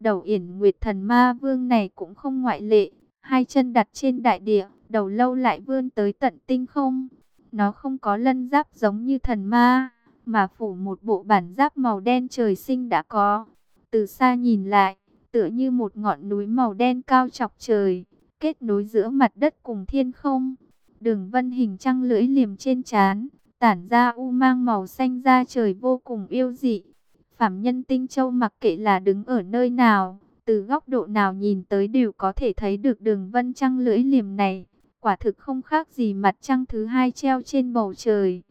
Đầu Yển Nguyệt Thần Ma Vương này cũng không ngoại lệ, hai chân đặt trên đại địa, đầu lâu lại vươn tới tận tinh không. Nó không có lân giáp giống như thần ma, mà phủ một bộ bản giáp màu đen trời sinh đã có. Từ xa nhìn lại, tựa như một ngọn núi màu đen cao chọc trời, kết nối giữa mặt đất cùng thiên không. Đường vân hình trăng lưỡi liềm trên trán, tản ra u mang màu xanh ra trời vô cùng yêu dị. Phạm nhân Tinh Châu mặc kệ là đứng ở nơi nào, từ góc độ nào nhìn tới đều có thể thấy được đường vân trăng lưỡi liềm này. Quả thực không khác gì mặt trăng thứ hai treo trên bầu trời.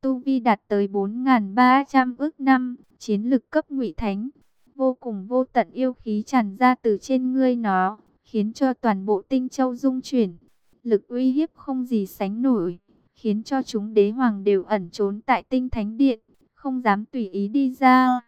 Tu Vi đạt tới 4.300 ước năm, chiến lực cấp ngụy thánh. Vô cùng vô tận yêu khí tràn ra từ trên ngươi nó, khiến cho toàn bộ tinh châu dung chuyển. Lực uy hiếp không gì sánh nổi, khiến cho chúng đế hoàng đều ẩn trốn tại tinh thánh điện, không dám tùy ý đi ra.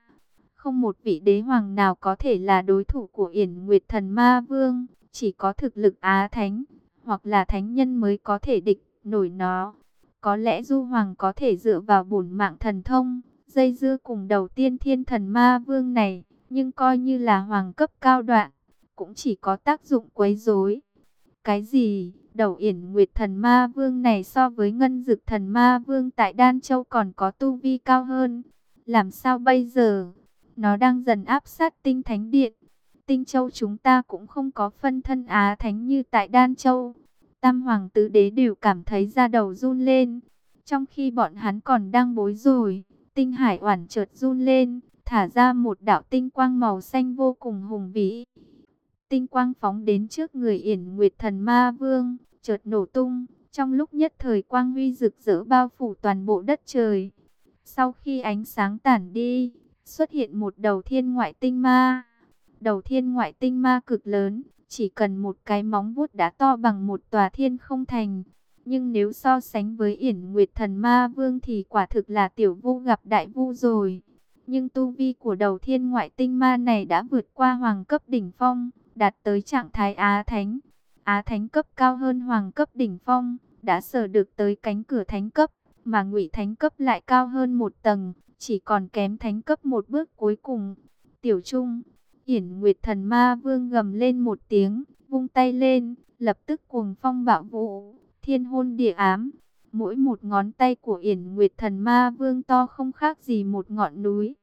Không một vị đế hoàng nào có thể là đối thủ của Yển Nguyệt Thần Ma Vương, chỉ có thực lực Á Thánh, hoặc là Thánh Nhân mới có thể địch nổi nó. Có lẽ Du Hoàng có thể dựa vào bổn mạng thần thông, dây dưa cùng đầu tiên thiên thần ma vương này, nhưng coi như là hoàng cấp cao đoạn, cũng chỉ có tác dụng quấy rối. Cái gì? Đầu yển nguyệt thần ma vương này so với ngân dực thần ma vương tại Đan Châu còn có tu vi cao hơn. Làm sao bây giờ? Nó đang dần áp sát tinh thánh điện. Tinh Châu chúng ta cũng không có phân thân Á Thánh như tại Đan Châu. Tam Hoàng Tứ Đế đều cảm thấy da đầu run lên. Trong khi bọn hắn còn đang bối rối, tinh hải oản chợt run lên, thả ra một đạo tinh quang màu xanh vô cùng hùng vĩ. Tinh quang phóng đến trước người Yển Nguyệt Thần Ma Vương, chợt nổ tung, trong lúc nhất thời quang huy rực rỡ bao phủ toàn bộ đất trời. Sau khi ánh sáng tản đi, xuất hiện một đầu thiên ngoại tinh ma. Đầu thiên ngoại tinh ma cực lớn, chỉ cần một cái móng vuốt đã to bằng một tòa thiên không thành. Nhưng nếu so sánh với Yển Nguyệt Thần Ma Vương thì quả thực là tiểu vu gặp đại vu rồi. Nhưng tu vi của đầu thiên ngoại tinh ma này đã vượt qua hoàng cấp đỉnh phong, đạt tới trạng thái Á Thánh. Á Thánh cấp cao hơn hoàng cấp đỉnh phong, đã sở được tới cánh cửa thánh cấp, mà ngụy thánh cấp lại cao hơn một tầng, chỉ còn kém thánh cấp một bước cuối cùng. Tiểu Trung, hiển Nguyệt Thần Ma Vương gầm lên một tiếng, vung tay lên, lập tức cuồng phong bạo vũ, thiên hôn địa ám. Mỗi một ngón tay của Yển Nguyệt Thần Ma Vương to không khác gì một ngọn núi.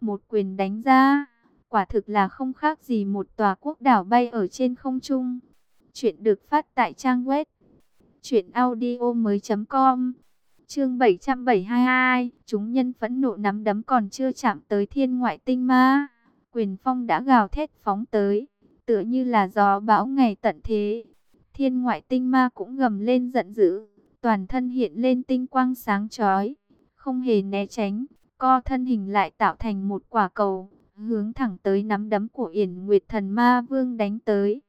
Một quyền đánh ra, quả thực là không khác gì một tòa quốc đảo bay ở trên không trung. Chuyện được phát tại trang web truyệnaudiomoi.com. Chương 772, chúng nhân phẫn nộ nắm đấm còn chưa chạm tới thiên ngoại tinh ma. Quyền phong đã gào thét phóng tới, tựa như là gió bão ngày tận thế. Thiên ngoại tinh ma cũng gầm lên giận dữ, toàn thân hiện lên tinh quang sáng chói, không hề né tránh, co thân hình lại tạo thành một quả cầu, hướng thẳng tới nắm đấm của Yển Nguyệt Thần Ma Vương đánh tới.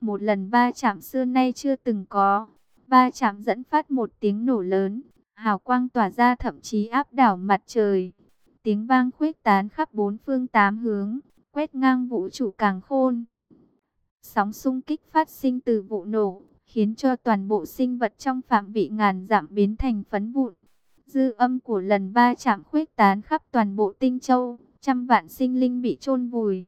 Một lần ba chạm xưa nay chưa từng có, ba chạm dẫn phát một tiếng nổ lớn, hào quang tỏa ra thậm chí áp đảo mặt trời. Tiếng vang khuếch tán khắp bốn phương tám hướng, quét ngang vũ trụ càng khôn. Sóng xung kích phát sinh từ vụ nổ, khiến cho toàn bộ sinh vật trong phạm vị ngàn giảm biến thành phấn vụn. Dư âm của lần ba chạm khuếch tán khắp toàn bộ tinh châu, trăm vạn sinh linh bị chôn vùi.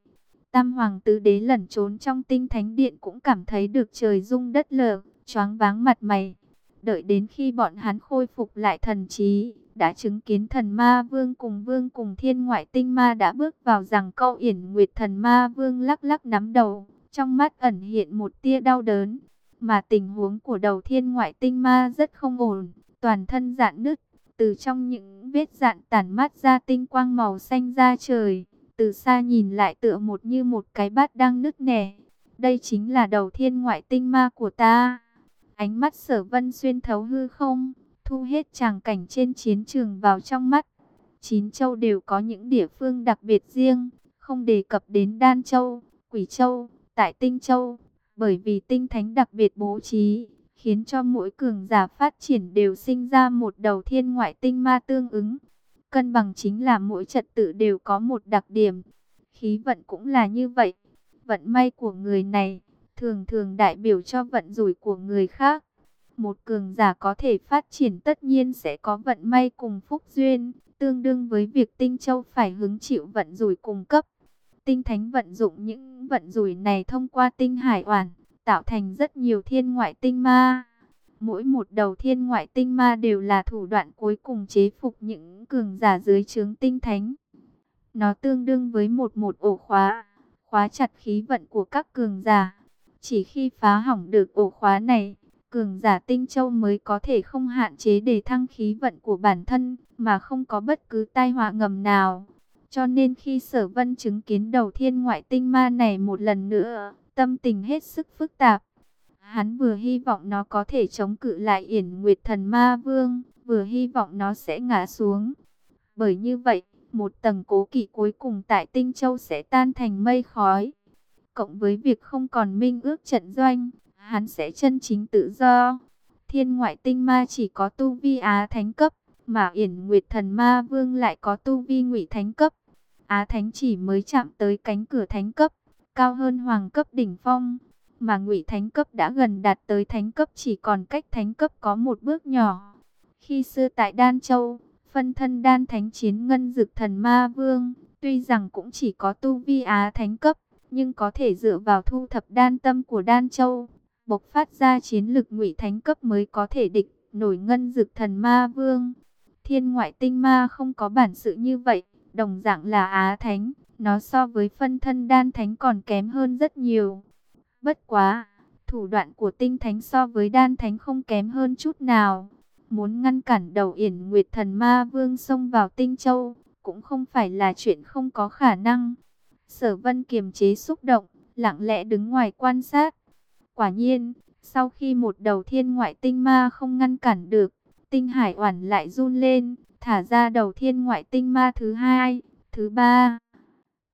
Tam hoàng tứ đế lẩn trốn trong tinh thánh điện cũng cảm thấy được trời rung đất lở, choáng váng mặt mày. Đợi đến khi bọn hắn khôi phục lại thần trí, đã chứng kiến thần ma vương cùng vương cùng thiên ngoại tinh ma đã bước vào rằng câu yển nguyệt thần ma vương lắc lắc nắm đầu, trong mắt ẩn hiện một tia đau đớn. Mà tình huống của đầu thiên ngoại tinh ma rất không ổn, toàn thân dạn nứt, từ trong những vết dạn tản mát ra tinh quang màu xanh ra trời, từ xa nhìn lại tựa một như một cái bát đang nứt nẻ. Đây chính là đầu thiên ngoại tinh ma của ta. Ánh mắt sở vân xuyên thấu hư không, thu hết tràng cảnh trên chiến trường vào trong mắt. Chín châu đều có những địa phương đặc biệt riêng, không đề cập đến Đan Châu, Quỷ Châu, Tại Tinh Châu, bởi vì tinh thánh đặc biệt bố trí, khiến cho mỗi cường giả phát triển đều sinh ra một đầu thiên ngoại tinh ma tương ứng. Cân bằng chính là mỗi trật tự đều có một đặc điểm. Khí vận cũng là như vậy. Vận may của người này thường thường đại biểu cho vận rủi của người khác. Một cường giả có thể phát triển tất nhiên sẽ có vận may cùng phúc duyên, tương đương với việc Tinh Châu phải hứng chịu vận rủi cùng cấp. Tinh Thánh vận dụng những vận rủi này thông qua tinh hải oản, tạo thành rất nhiều thiên ngoại tinh ma. Mỗi một đầu thiên ngoại tinh ma đều là thủ đoạn cuối cùng chế phục những cường giả dưới trướng tinh thánh. Nó tương đương với một một ổ khóa, khóa chặt khí vận của các cường giả. Chỉ khi phá hỏng được ổ khóa này, cường giả tinh châu mới có thể không hạn chế để thăng khí vận của bản thân, mà không có bất cứ tai họa ngầm nào. Cho nên khi sở vân chứng kiến đầu thiên ngoại tinh ma này một lần nữa, tâm tình hết sức phức tạp. Hắn vừa hy vọng nó có thể chống cự lại yển nguyệt thần ma vương, vừa hy vọng nó sẽ ngã xuống. Bởi như vậy, một tầng cố kỵ cuối cùng tại Tinh Châu sẽ tan thành mây khói. Cộng với việc không còn minh ước trận doanh, hắn sẽ chân chính tự do. Thiên ngoại tinh ma chỉ có tu vi Á Thánh cấp, mà Yển Nguyệt Thần Ma Vương lại có tu vi Ngụy Thánh cấp. Á Thánh chỉ mới chạm tới cánh cửa Thánh cấp, cao hơn Hoàng cấp đỉnh phong, mà Ngụy Thánh cấp đã gần đạt tới Thánh cấp chỉ còn cách Thánh cấp có một bước nhỏ. Khi xưa tại Đan Châu, phân thân Đan Thánh chiến ngân dực thần Ma Vương, tuy rằng cũng chỉ có tu vi Á Thánh cấp, nhưng có thể dựa vào thu thập đan tâm của Đan Châu, bộc phát ra chiến lực ngụy thánh cấp mới có thể địch nổi ngân dực thần ma vương. Thiên ngoại tinh ma không có bản sự như vậy, đồng dạng là Á Thánh, nó so với phân thân đan thánh còn kém hơn rất nhiều. Bất quá, thủ đoạn của tinh thánh so với đan thánh không kém hơn chút nào. Muốn ngăn cản đầu yển nguyệt thần ma vương xông vào tinh châu, cũng không phải là chuyện không có khả năng. Sở vân kiềm chế xúc động, lặng lẽ đứng ngoài quan sát. Quả nhiên, sau khi một đầu thiên ngoại tinh ma không ngăn cản được, tinh hải oản lại run lên, thả ra đầu thiên ngoại tinh ma thứ hai, thứ ba.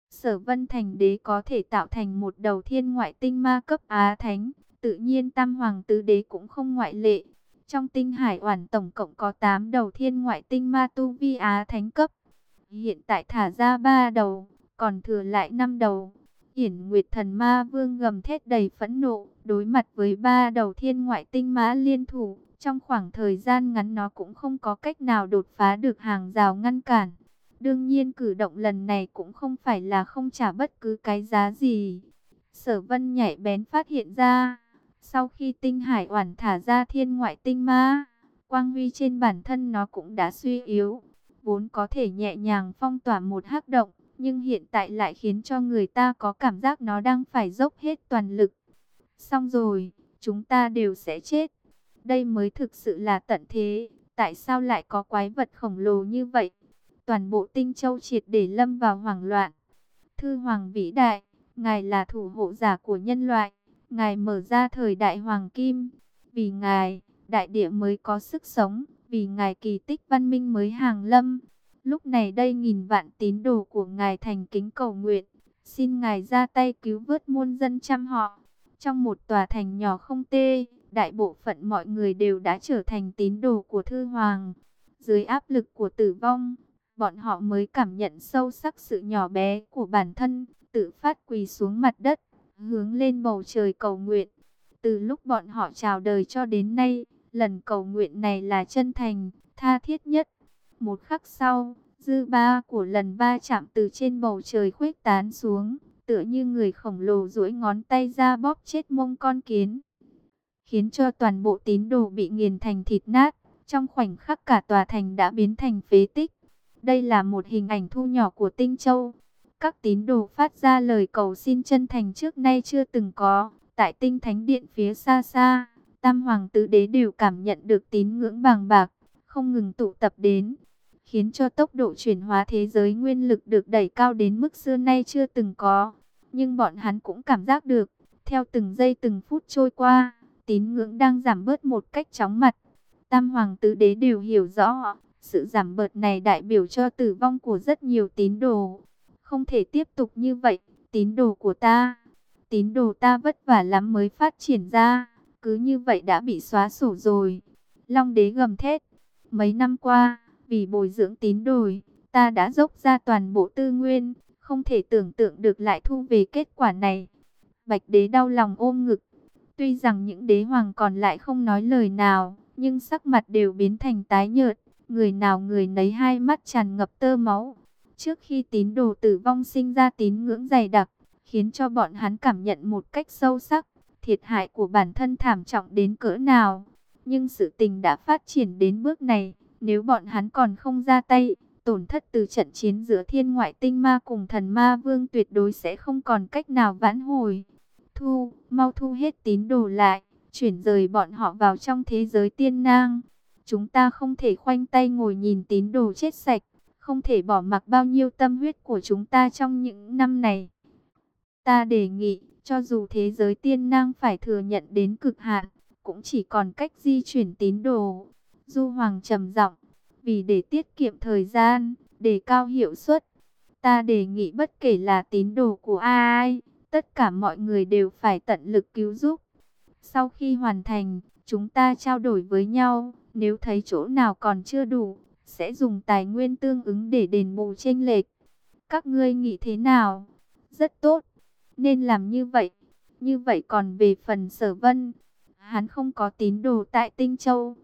Sở Vân Thành Đế có thể tạo thành một đầu thiên ngoại tinh ma cấp Á Thánh, tự nhiên Tam Hoàng Tứ Đế cũng không ngoại lệ. Trong tinh hải oản tổng cộng có 8 đầu thiên ngoại tinh ma tu vi Á Thánh cấp. Hiện tại thả ra 3 đầu, còn thừa lại năm đầu. Hiển Nguyệt Thần Ma Vương gầm thét đầy phẫn nộ, đối mặt với ba đầu thiên ngoại tinh mã liên thủ, trong khoảng thời gian ngắn nó cũng không có cách nào đột phá được hàng rào ngăn cản. Đương nhiên cử động lần này cũng không phải là không trả bất cứ cái giá gì. Sở Vân nhảy bén phát hiện ra, sau khi tinh hải oản thả ra thiên ngoại tinh ma, quang huy trên bản thân nó cũng đã suy yếu, vốn có thể nhẹ nhàng phong tỏa một hắc động nhưng hiện tại lại khiến cho người ta có cảm giác nó đang phải dốc hết toàn lực. Xong rồi, chúng ta đều sẽ chết. Đây mới thực sự là tận thế, tại sao lại có quái vật khổng lồ như vậy? Toàn bộ tinh châu triệt để lâm vào hoảng loạn. Thư Hoàng vĩ đại, Ngài là thủ hộ giả của nhân loại, Ngài mở ra thời đại Hoàng Kim. Vì Ngài, đại địa mới có sức sống, vì Ngài kỳ tích văn minh mới hàng lâm. Lúc này đây nghìn vạn tín đồ của Ngài thành kính cầu nguyện, xin Ngài ra tay cứu vớt muôn dân trăm họ. Trong một tòa thành nhỏ không tê, đại bộ phận mọi người đều đã trở thành tín đồ của Thư Hoàng. Dưới áp lực của tử vong, bọn họ mới cảm nhận sâu sắc sự nhỏ bé của bản thân, tự phát quỳ xuống mặt đất, hướng lên bầu trời cầu nguyện. Từ lúc bọn họ chào đời cho đến nay, lần cầu nguyện này là chân thành, tha thiết nhất. Một khắc sau, dư ba của lần ba chạm từ trên bầu trời khuếch tán xuống, tựa như người khổng lồ duỗi ngón tay ra bóp chết mông con kiến, khiến cho toàn bộ tín đồ bị nghiền thành thịt nát. Trong khoảnh khắc cả tòa thành đã biến thành phế tích. Đây là một hình ảnh thu nhỏ của Tinh Châu. Các tín đồ phát ra lời cầu xin chân thành trước nay chưa từng có. Tại Tinh Thánh Điện phía xa xa, Tam Hoàng Tứ Đế đều cảm nhận được tín ngưỡng bàng bạc, không ngừng tụ tập đến khiến cho tốc độ chuyển hóa thế giới nguyên lực được đẩy cao đến mức xưa nay chưa từng có. Nhưng bọn hắn cũng cảm giác được, theo từng giây từng phút trôi qua, tín ngưỡng đang giảm bớt một cách chóng mặt. Tam Hoàng Tứ Đế đều hiểu rõ, sự giảm bớt này đại biểu cho tử vong của rất nhiều tín đồ. Không thể tiếp tục như vậy, tín đồ của ta, tín đồ ta vất vả lắm mới phát triển ra, cứ như vậy đã bị xóa sổ rồi. Long Đế gầm thét, mấy năm qua vì bồi dưỡng tín đồ, ta đã dốc ra toàn bộ tư nguyên, không thể tưởng tượng được lại thu về kết quả này. Bạch đế đau lòng ôm ngực. Tuy rằng những đế hoàng còn lại không nói lời nào, nhưng sắc mặt đều biến thành tái nhợt, người nào người nấy hai mắt tràn ngập tơ máu. Trước khi tín đồ tử vong sinh ra tín ngưỡng dày đặc, khiến cho bọn hắn cảm nhận một cách sâu sắc, thiệt hại của bản thân thảm trọng đến cỡ nào. Nhưng sự tình đã phát triển đến bước này, nếu bọn hắn còn không ra tay, tổn thất từ trận chiến giữa thiên ngoại tinh ma cùng thần ma vương tuyệt đối sẽ không còn cách nào vãn hồi. Thu, mau thu hết tín đồ lại, chuyển rời bọn họ vào trong thế giới tiên nang. Chúng ta không thể khoanh tay ngồi nhìn tín đồ chết sạch, không thể bỏ mặc bao nhiêu tâm huyết của chúng ta trong những năm này. Ta đề nghị, cho dù thế giới tiên nang phải thừa nhận đến cực hạn, cũng chỉ còn cách di chuyển tín đồ. Du Hoàng trầm giọng, vì để tiết kiệm thời gian, để cao hiệu suất, ta đề nghị bất kể là tín đồ của ai, tất cả mọi người đều phải tận lực cứu giúp. Sau khi hoàn thành, chúng ta trao đổi với nhau, nếu thấy chỗ nào còn chưa đủ, sẽ dùng tài nguyên tương ứng để đền bù chênh lệch. Các ngươi nghĩ thế nào? Rất tốt, nên làm như vậy. Như vậy còn về phần sở vân, hắn không có tín đồ tại Tinh Châu.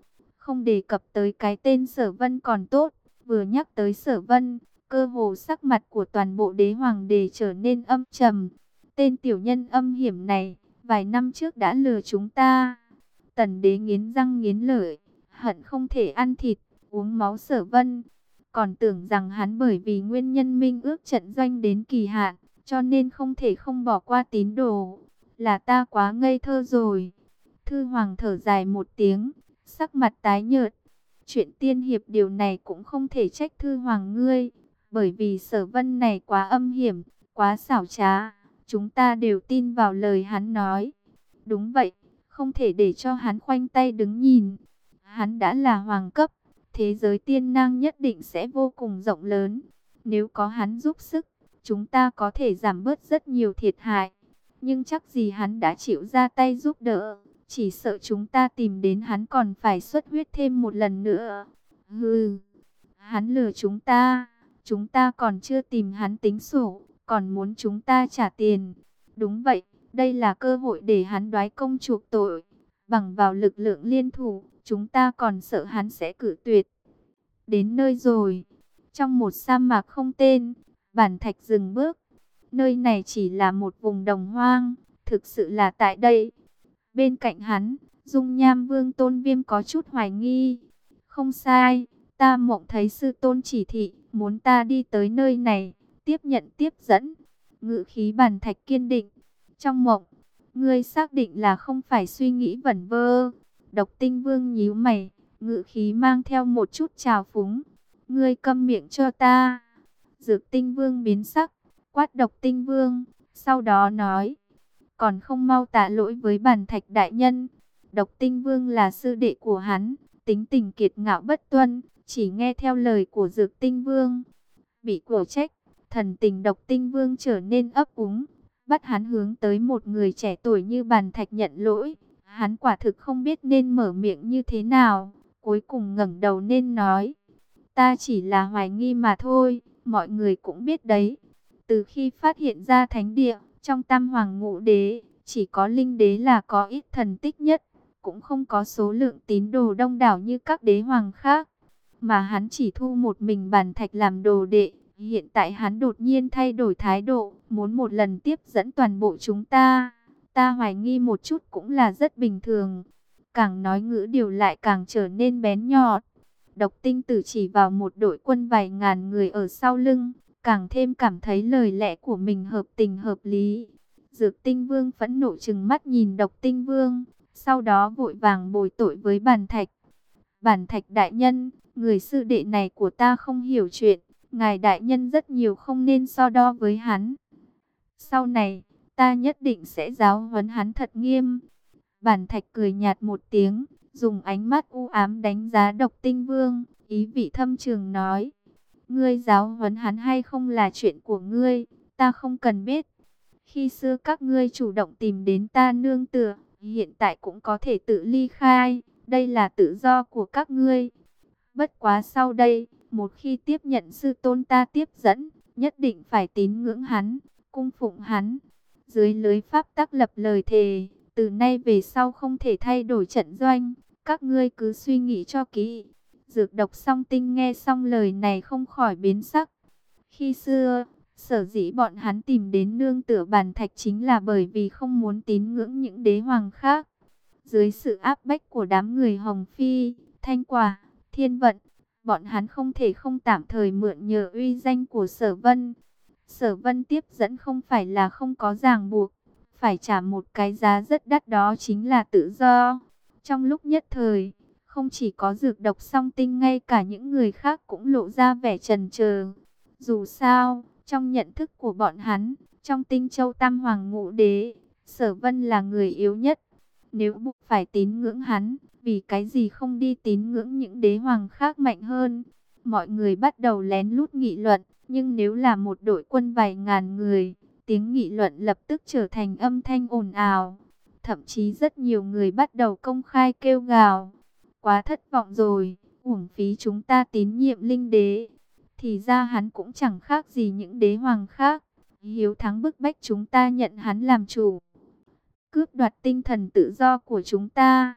Không đề cập tới cái tên sở vân còn tốt, vừa nhắc tới sở vân, cơ hồ sắc mặt của toàn bộ đế hoàng đề trở nên âm trầm. Tên tiểu nhân âm hiểm này, vài năm trước đã lừa chúng ta. Tần đế nghiến răng nghiến lợi, hận không thể ăn thịt, uống máu sở vân. Còn tưởng rằng hắn bởi vì nguyên nhân minh ước trận doanh đến kỳ hạn, cho nên không thể không bỏ qua tín đồ. Là ta quá ngây thơ rồi. Thư Hoàng thở dài một tiếng, sắc mặt tái nhợt. Chuyện tiên hiệp điều này cũng không thể trách Thư Hoàng ngươi, bởi vì sở vân này quá âm hiểm, quá xảo trá. Chúng ta đều tin vào lời hắn nói. Đúng vậy, không thể để cho hắn khoanh tay đứng nhìn. Hắn đã là hoàng cấp, thế giới tiên năng nhất định sẽ vô cùng rộng lớn. Nếu có hắn giúp sức, chúng ta có thể giảm bớt rất nhiều thiệt hại. Nhưng chắc gì hắn đã chịu ra tay giúp đỡ. Chỉ sợ chúng ta tìm đến hắn còn phải xuất huyết thêm một lần nữa. Hừ, hắn lừa chúng ta. Chúng ta còn chưa tìm hắn tính sổ, còn muốn chúng ta trả tiền. Đúng vậy, đây là cơ hội để hắn đoái công chuộc tội. Bằng vào lực lượng liên thủ, chúng ta còn sợ hắn sẽ cử tuyệt. Đến nơi rồi, trong một sa mạc không tên, bản thạch dừng bước. Nơi này chỉ là một vùng đồng hoang, thực sự là tại đây. Bên cạnh hắn, dung nham vương tôn viêm có chút hoài nghi. Không sai, ta mộng thấy sư tôn chỉ thị, muốn ta đi tới nơi này, tiếp nhận tiếp dẫn. Ngự khí bản thạch kiên định. Trong mộng, ngươi xác định là không phải suy nghĩ vẩn vơ. Độc tinh vương nhíu mày, ngự khí mang theo một chút trào phúng. Ngươi câm miệng cho ta. Dược tinh vương biến sắc, quát độc tinh vương, sau đó nói. Còn không mau tạ lỗi với bản thạch đại nhân. Độc tinh vương là sư đệ của hắn, tính tình kiệt ngạo bất tuân, chỉ nghe theo lời của dược tinh vương. Bị cổ trách, thần tình độc tinh vương trở nên ấp úng, bắt hắn hướng tới một người trẻ tuổi như bàn thạch nhận lỗi. Hắn quả thực không biết nên mở miệng như thế nào, cuối cùng ngẩng đầu nên nói. Ta chỉ là hoài nghi mà thôi, mọi người cũng biết đấy. Từ khi phát hiện ra thánh địa, trong tam hoàng ngũ đế, chỉ có linh đế là có ít thần tích nhất, cũng không có số lượng tín đồ đông đảo như các đế hoàng khác. Mà hắn chỉ thu một mình bàn thạch làm đồ đệ, hiện tại hắn đột nhiên thay đổi thái độ, muốn một lần tiếp dẫn toàn bộ chúng ta. Ta hoài nghi một chút cũng là rất bình thường. Càng nói ngữ điều lại càng trở nên bén nhọt. Độc tinh tử chỉ vào một đội quân vài ngàn người ở sau lưng, càng thêm cảm thấy lời lẽ của mình hợp tình hợp lý. Dược tinh vương phẫn nộ chừng mắt nhìn độc tinh vương, sau đó vội vàng bồi tội với bàn thạch. bản thạch đại nhân, người sư đệ này của ta không hiểu chuyện, ngài đại nhân rất nhiều không nên so đo với hắn. Sau này, ta nhất định sẽ giáo huấn hắn thật nghiêm. Bản thạch cười nhạt một tiếng, dùng ánh mắt u ám đánh giá độc tinh vương, ý vị thâm trường nói. Ngươi giáo huấn hắn hay không là chuyện của ngươi, ta không cần biết. Khi xưa các ngươi chủ động tìm đến ta nương tựa, hiện tại cũng có thể tự ly khai, đây là tự do của các ngươi. Bất quá sau đây, một khi tiếp nhận sư tôn ta tiếp dẫn, nhất định phải tín ngưỡng hắn, cung phụng hắn. Dưới lưới pháp tác lập lời thề, từ nay về sau không thể thay đổi trận doanh, các ngươi cứ suy nghĩ cho kỹ. Dược độc song tinh nghe xong lời này không khỏi biến sắc. Khi xưa, Sở dĩ bọn hắn tìm đến nương tựa bàn thạch chính là bởi vì không muốn tín ngưỡng những đế hoàng khác. Dưới sự áp bách của đám người Hồng Phi, Thanh Quả, Thiên Vận, bọn hắn không thể không tạm thời mượn nhờ uy danh của Sở Vân. Sở Vân tiếp dẫn không phải là không có ràng buộc, phải trả một cái giá rất đắt đó chính là tự do. Trong lúc nhất thời, không chỉ có dược độc song tinh ngay cả những người khác cũng lộ ra vẻ trần trờ. Dù sao, trong nhận thức của bọn hắn, trong tinh châu tam hoàng ngũ đế, sở vân là người yếu nhất. Nếu buộc phải tín ngưỡng hắn, vì cái gì không đi tín ngưỡng những đế hoàng khác mạnh hơn? Mọi người bắt đầu lén lút nghị luận, nhưng nếu là một đội quân vài ngàn người, tiếng nghị luận lập tức trở thành âm thanh ồn ào. Thậm chí rất nhiều người bắt đầu công khai kêu gào. Quá thất vọng rồi, uổng phí chúng ta tín nhiệm linh đế. Thì ra hắn cũng chẳng khác gì những đế hoàng khác. Hiếu thắng bức bách chúng ta nhận hắn làm chủ. Cướp đoạt tinh thần tự do của chúng ta.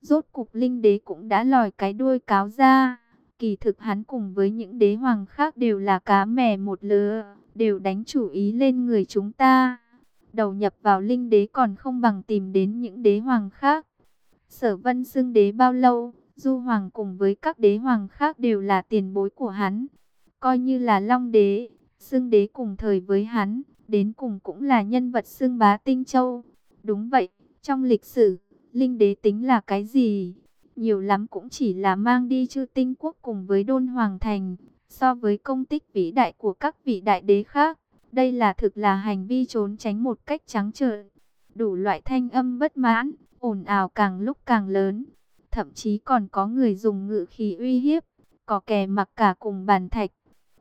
Rốt cục linh đế cũng đã lòi cái đuôi cáo ra. Kỳ thực hắn cùng với những đế hoàng khác đều là cá mè một lứa, đều đánh chủ ý lên người chúng ta. Đầu nhập vào linh đế còn không bằng tìm đến những đế hoàng khác. Sở vân xưng đế bao lâu, du hoàng cùng với các đế hoàng khác đều là tiền bối của hắn. Coi như là long đế, xưng đế cùng thời với hắn, đến cùng cũng là nhân vật xưng bá tinh châu. Đúng vậy, trong lịch sử, linh đế tính là cái gì? nhiều lắm cũng chỉ là mang đi chư tinh quốc cùng với đôn hoàng thành. So với công tích vĩ đại của các vị đại đế khác, đây là thực là hành vi trốn tránh một cách trắng trợn. Đủ loại thanh âm bất mãn, ồn ào càng lúc càng lớn. Thậm chí còn có người dùng ngự khí uy hiếp, có kẻ mặc cả cùng bàn thạch.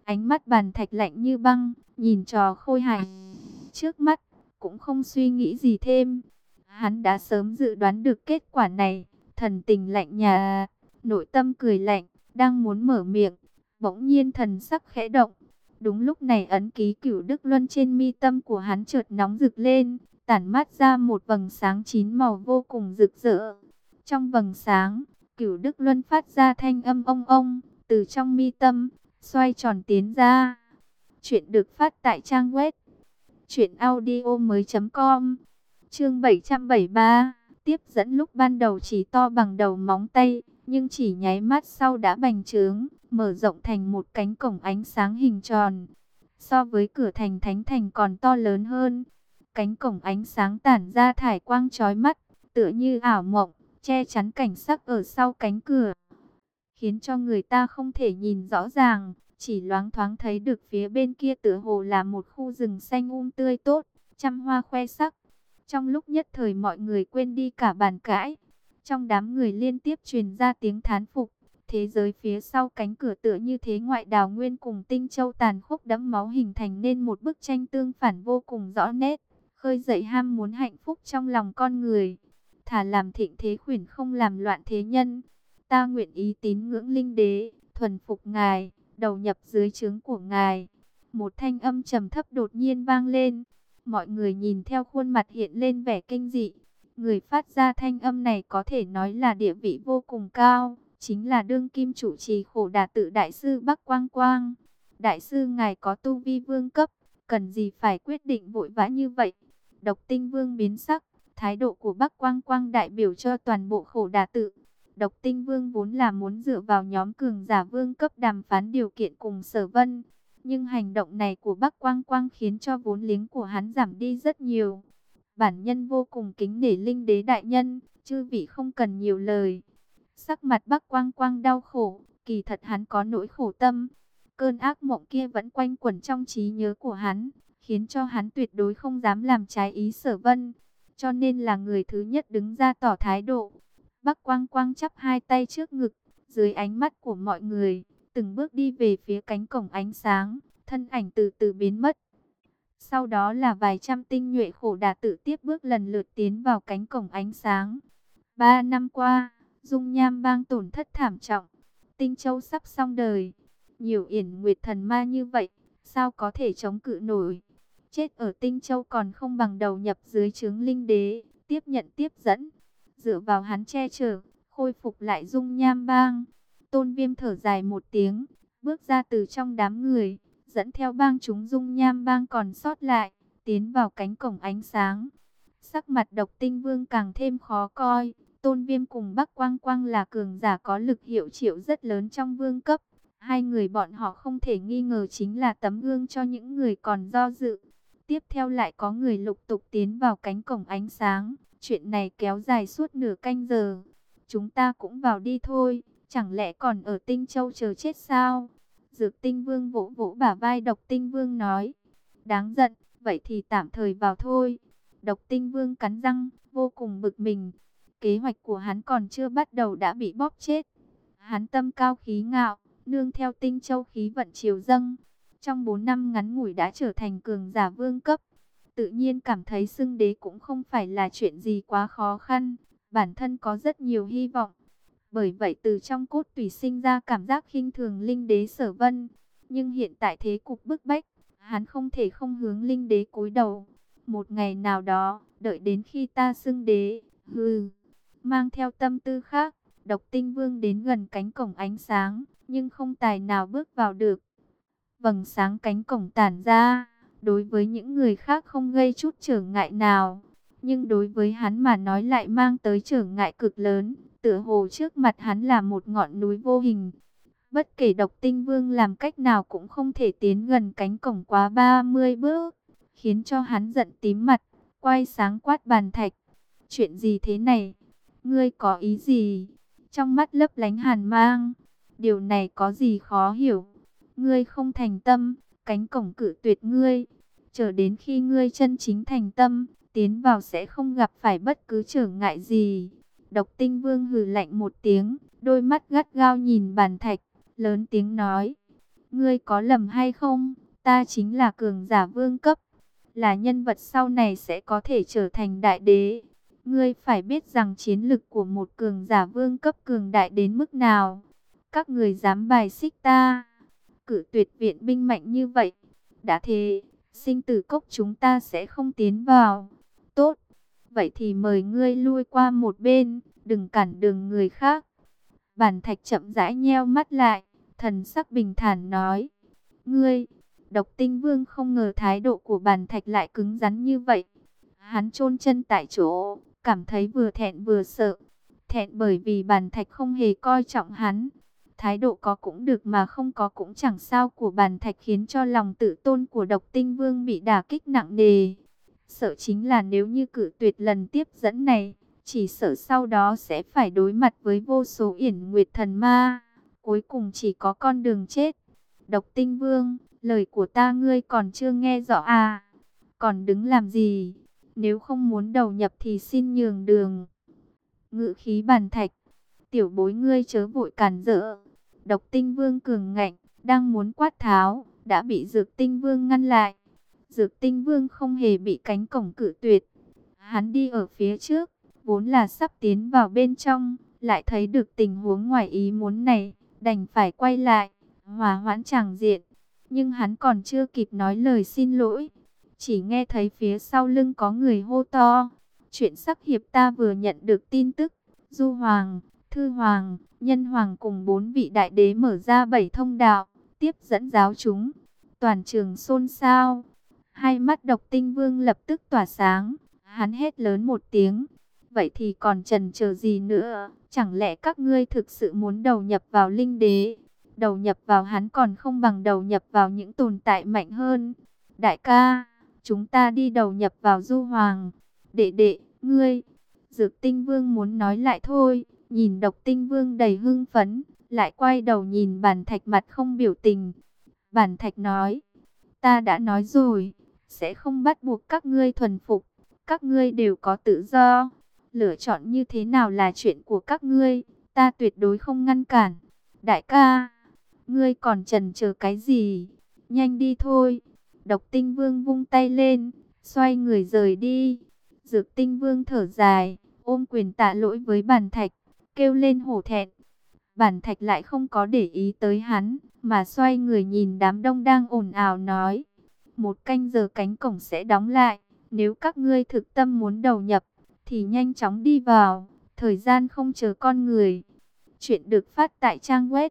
Ánh mắt bàn thạch lạnh như băng, nhìn trò khôi hài trước mắt, cũng không suy nghĩ gì thêm. Hắn đã sớm dự đoán được kết quả này, thần tình lạnh nhà, nội tâm cười lạnh, đang muốn mở miệng, bỗng nhiên thần sắc khẽ động. Đúng lúc này ấn ký cửu Đức Luân trên mi tâm của hắn chợt nóng rực lên, tản mát ra một vầng sáng chín màu vô cùng rực rỡ. Trong vầng sáng, cửu Đức Luân phát ra thanh âm ông ông, từ trong mi tâm, xoay tròn tiến ra. Chuyện được phát tại trang web chuyệnaudio mới.com Chương 773 tiếp dẫn lúc ban đầu chỉ to bằng đầu móng tay, nhưng chỉ nháy mắt sau đã bành trướng, mở rộng thành một cánh cổng ánh sáng hình tròn. So với cửa thành thánh thành còn to lớn hơn, cánh cổng ánh sáng tản ra thải quang chói mắt, tựa như ảo mộng, che chắn cảnh sắc ở sau cánh cửa, khiến cho người ta không thể nhìn rõ ràng, chỉ loáng thoáng thấy được phía bên kia tựa hồ là một khu rừng xanh um tươi tốt, trăm hoa khoe sắc. Trong lúc nhất thời mọi người quên đi cả bàn cãi. Trong đám người liên tiếp truyền ra tiếng thán phục. Thế giới phía sau cánh cửa tựa như thế ngoại đào nguyên cùng tinh châu tàn khốc đẫm máu hình thành nên một bức tranh tương phản vô cùng rõ nét. Khơi dậy ham muốn hạnh phúc trong lòng con người. Thả làm thịnh thế khuyển không làm loạn thế nhân. Ta nguyện ý tín ngưỡng linh đế, thuần phục ngài, đầu nhập dưới trướng của ngài. Một thanh âm trầm thấp đột nhiên vang lên. Mọi người nhìn theo khuôn mặt hiện lên vẻ kinh dị. Người phát ra thanh âm này có thể nói là địa vị vô cùng cao. Chính là đương kim chủ trì khổ đà tự đại sư Bắc Quang Quang. Đại sư ngài có tu vi vương cấp. Cần gì phải quyết định vội vã như vậy. Độc tinh vương biến sắc. Thái độ của Bắc Quang Quang đại biểu cho toàn bộ khổ đà tự. Độc tinh vương vốn là muốn dựa vào nhóm cường giả vương cấp đàm phán điều kiện cùng sở vân. Nhưng hành động này của Bắc Quang Quang khiến cho vốn liếng của hắn giảm đi rất nhiều. Bản nhân vô cùng kính nể linh đế đại nhân, chư vị không cần nhiều lời. Sắc mặt Bắc Quang Quang đau khổ, kỳ thật hắn có nỗi khổ tâm. Cơn ác mộng kia vẫn quanh quẩn trong trí nhớ của hắn, khiến cho hắn tuyệt đối không dám làm trái ý sở vân. Cho nên là người thứ nhất đứng ra tỏ thái độ. Bắc Quang Quang chắp hai tay trước ngực, dưới ánh mắt của mọi người, từng bước đi về phía cánh cổng ánh sáng, thân ảnh từ từ biến mất. Sau đó là vài trăm tinh nhuệ khổ đà tự tiếp bước lần lượt tiến vào cánh cổng ánh sáng. Ba năm qua, Dung Nham bang tổn thất thảm trọng, Tinh Châu sắp xong đời. Nhiều yển nguyệt thần ma như vậy, sao có thể chống cự nổi? Chết ở Tinh Châu còn không bằng đầu nhập dưới trướng linh đế, tiếp nhận tiếp dẫn. Dựa vào hắn che chở, khôi phục lại Dung Nham bang. Tôn Viêm thở dài một tiếng, bước ra từ trong đám người, dẫn theo bang chúng dung nham bang còn sót lại, tiến vào cánh cổng ánh sáng. Sắc mặt độc tinh vương càng thêm khó coi, tôn viêm cùng Bắc Quang Quang là cường giả có lực hiệu triệu rất lớn trong vương cấp. Hai người bọn họ không thể nghi ngờ chính là tấm gương cho những người còn do dự. Tiếp theo lại có người lục tục tiến vào cánh cổng ánh sáng. Chuyện này kéo dài suốt nửa canh giờ. Chúng ta cũng vào đi thôi. Chẳng lẽ còn ở Tinh Châu chờ chết sao? Dược Tinh Vương vỗ vỗ bả vai Độc Tinh Vương nói. Đáng giận, vậy thì tạm thời vào thôi. Độc Tinh Vương cắn răng, vô cùng bực mình. Kế hoạch của hắn còn chưa bắt đầu đã bị bóp chết. Hắn tâm cao khí ngạo, nương theo Tinh Châu khí vận chiều dâng. Trong 4 năm ngắn ngủi đã trở thành cường giả vương cấp. Tự nhiên cảm thấy xưng đế cũng không phải là chuyện gì quá khó khăn. Bản thân có rất nhiều hy vọng bởi vậy từ trong cốt tùy sinh ra cảm giác khinh thường linh đế sở vân. Nhưng hiện tại thế cục bức bách, hắn không thể không hướng linh đế cúi đầu. Một ngày nào đó, đợi đến khi ta xưng đế, hừ, mang theo tâm tư khác, độc tinh vương đến gần cánh cổng ánh sáng, nhưng không tài nào bước vào được. Vầng sáng cánh cổng tản ra, đối với những người khác không gây chút trở ngại nào. Nhưng đối với hắn mà nói lại mang tới trở ngại cực lớn, tựa hồ trước mặt hắn là một ngọn núi vô hình. Bất kể độc tinh vương làm cách nào cũng không thể tiến gần cánh cổng quá 30 bước, khiến cho hắn giận tím mặt, quay sáng quát bàn thạch. Chuyện gì thế này? Ngươi có ý gì? Trong mắt lấp lánh hàn mang, điều này có gì khó hiểu? Ngươi không thành tâm, cánh cổng cử tuyệt ngươi. Chờ đến khi ngươi chân chính thành tâm, tiến vào sẽ không gặp phải bất cứ trở ngại gì. Độc tinh vương hừ lạnh một tiếng, đôi mắt gắt gao nhìn bàn thạch, lớn tiếng nói. Ngươi có lầm hay không? Ta chính là cường giả vương cấp. Là nhân vật sau này sẽ có thể trở thành đại đế. Ngươi phải biết rằng chiến lực của một cường giả vương cấp cường đại đến mức nào. Các người dám bài xích ta. Cử tuyệt viện binh mạnh như vậy. Đã thế, sinh tử cốc chúng ta sẽ không tiến vào. Tốt, Vậy thì mời ngươi lui qua một bên, đừng cản đường người khác. Bản thạch chậm rãi nheo mắt lại, thần sắc bình thản nói. Ngươi, độc tinh vương không ngờ thái độ của bản thạch lại cứng rắn như vậy. Hắn chôn chân tại chỗ, cảm thấy vừa thẹn vừa sợ. Thẹn bởi vì bản thạch không hề coi trọng hắn. Thái độ có cũng được mà không có cũng chẳng sao của bàn thạch khiến cho lòng tự tôn của độc tinh vương bị đả kích nặng nề. Sợ chính là nếu như cử tuyệt lần tiếp dẫn này, chỉ sợ sau đó sẽ phải đối mặt với vô số yển nguyệt thần ma. Cuối cùng chỉ có con đường chết. Độc tinh vương, lời của ta ngươi còn chưa nghe rõ à? Còn đứng làm gì? Nếu không muốn đầu nhập thì xin nhường đường. Ngự khí bàn thạch. Tiểu bối ngươi chớ vội cản rỡ. Độc tinh vương cường ngạnh, đang muốn quát tháo, đã bị dược tinh vương ngăn lại. Dược tinh vương không hề bị cánh cổng cử tuyệt. Hắn đi ở phía trước, vốn là sắp tiến vào bên trong, lại thấy được tình huống ngoài ý muốn này, đành phải quay lại, hòa hoãn chẳng diện. Nhưng hắn còn chưa kịp nói lời xin lỗi, chỉ nghe thấy phía sau lưng có người hô to. Chuyện sắc hiệp ta vừa nhận được tin tức, Du Hoàng, Thư Hoàng, Nhân Hoàng cùng bốn vị đại đế mở ra bảy thông đạo, tiếp dẫn giáo chúng. Toàn trường xôn xao, Hai mắt độc tinh vương lập tức tỏa sáng, hắn hét lớn một tiếng. Vậy thì còn trần chờ gì nữa, chẳng lẽ các ngươi thực sự muốn đầu nhập vào linh đế? Đầu nhập vào hắn còn không bằng đầu nhập vào những tồn tại mạnh hơn. Đại ca, chúng ta đi đầu nhập vào du hoàng. Đệ đệ, ngươi, dược tinh vương muốn nói lại thôi, nhìn độc tinh vương đầy hưng phấn, lại quay đầu nhìn bản thạch mặt không biểu tình. Bản thạch nói, ta đã nói rồi, sẽ không bắt buộc các ngươi thuần phục, các ngươi đều có tự do. Lựa chọn như thế nào là chuyện của các ngươi, ta tuyệt đối không ngăn cản. Đại ca, ngươi còn chần chờ cái gì? Nhanh đi thôi. Độc tinh vương vung tay lên, xoay người rời đi. Dược tinh vương thở dài, ôm quyền tạ lỗi với bản thạch, kêu lên hổ thẹn. Bản thạch lại không có để ý tới hắn, mà xoay người nhìn đám đông đang ồn ào nói một canh giờ cánh cổng sẽ đóng lại. Nếu các ngươi thực tâm muốn đầu nhập, thì nhanh chóng đi vào, thời gian không chờ con người. Chuyện được phát tại trang web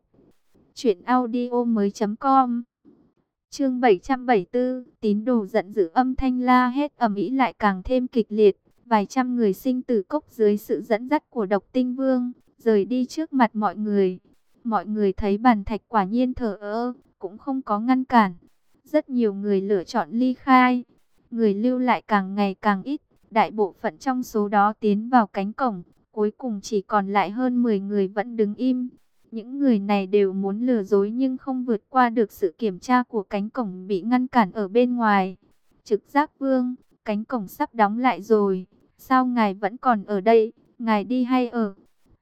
truyệnaudiomoi.com. Chương 774, tín đồ giận dữ âm thanh la hét ầm ĩ lại càng thêm kịch liệt, vài trăm người sinh tử cốc dưới sự dẫn dắt của Độc Tinh Vương, rời đi trước mặt mọi người. Mọi người thấy bàn thạch quả nhiên thở ơ, cũng không có ngăn cản. Rất nhiều người lựa chọn ly khai, người lưu lại càng ngày càng ít, đại bộ phận trong số đó tiến vào cánh cổng, cuối cùng chỉ còn lại hơn 10 người vẫn đứng im. Những người này đều muốn lừa dối nhưng không vượt qua được sự kiểm tra của cánh cổng bị ngăn cản ở bên ngoài. Trực giác vương, cánh cổng sắp đóng lại rồi, sao ngài vẫn còn ở đây, ngài đi hay ở?